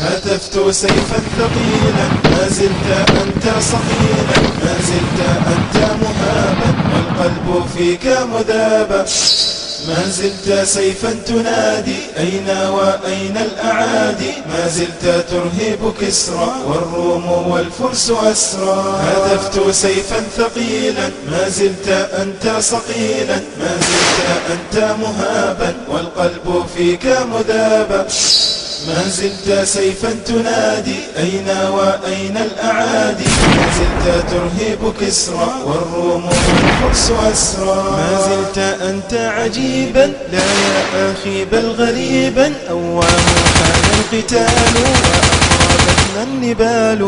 هتفت سيفا ثقيلا ما زلت أنت صقيلا ما زلت أنت مهابا والقلب فيك مذابا. ما زلت سيفا تنادي أين وأين الأعادي؟ ما زلت ترهب كسرى والروم والفرس أسرى. هدفت سيفا ثقيلا ما زلت أنت صقيلا ما زلت أنت مهابا والقلب فيك مذابا. ما زلت سيفا تنادي أين وأين الأعادي؟ ما زلت ترهب كسرى والروم والفرس أسرى. ما زلت أنت عجيبا لا يا أخي بل غريبا. أواه حان القتال وأخابتنا النبال.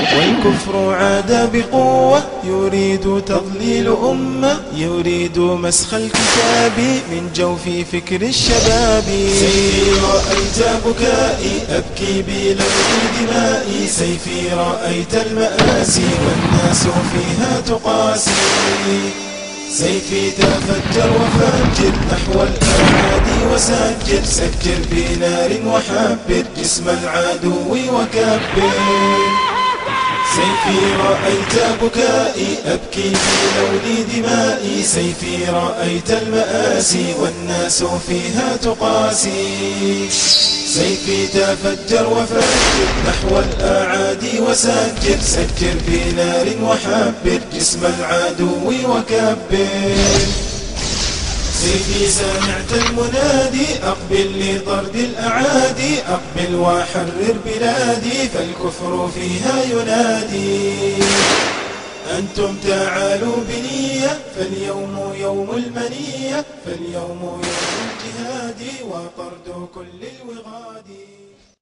والكفر عاد بقوة يريد تضليل أمة يريد مسخ الكتاب من جوف فكر الشباب. سيفي رأيت بكائي أبكي بلون دمائي. سيفي رأيت المآسي والناس فيها تقاسي. سيفي تفجر وفجر نحو الأعادي وسجر سجر بنار وحبر جسم العدو وكبر. سيفي رأيت بكائي أبكي في لون دمائي. سيفي رأيت المآسي والناس فيها تقاسي. سيفي تفجر وفجر نحو الأعادي وسجر. سجر بنار وحبر جسم العدو وكبر. سيفي سمعت المنادي أقبل لطرد الأعادي أقبل وحرر بلادي فالكفر فيها ينادي. أنتم تعالوا بنية فاليوم يوم المنية فاليوم يوم الجهاد وطرد كل الوغاد.